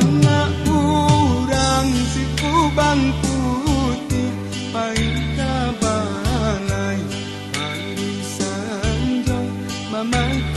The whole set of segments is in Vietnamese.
sangat kurang si kubang putih pahit kabalai mari sandra mamai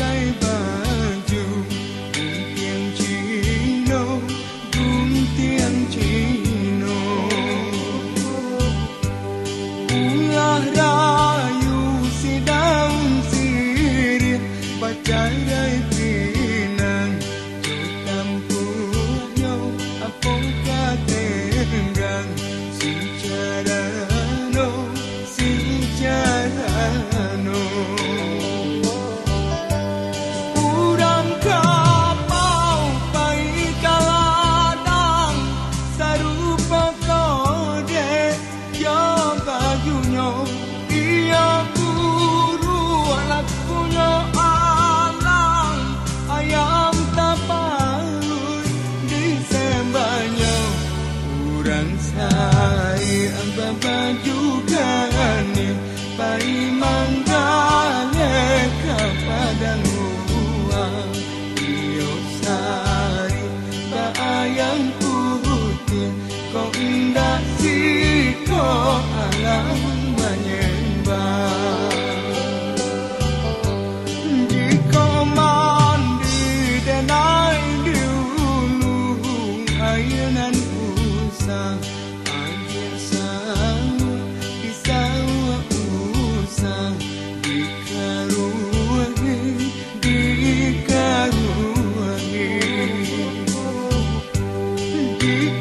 Hãy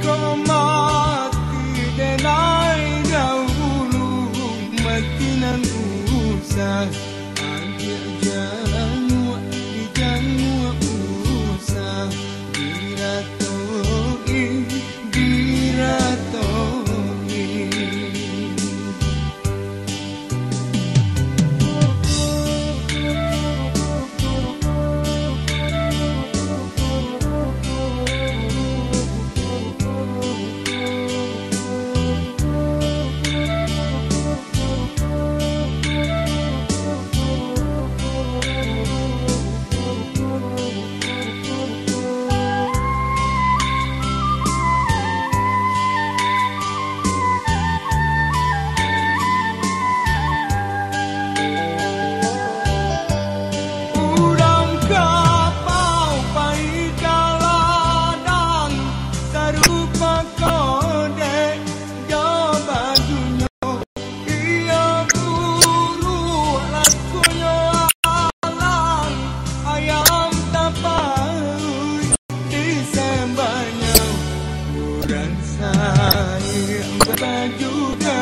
subscribe dan sayang juga